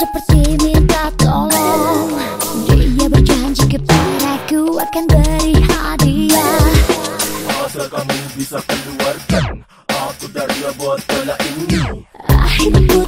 seperti minta tolong. Dia berjanji kepadaku akan beri hadiah. Asal kamu bisa keluarkan aku dari abad kala ini? Akhirnya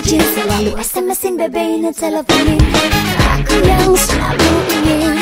saja Selalu SMS-in BB dan teleponin Aku yang selalu ingin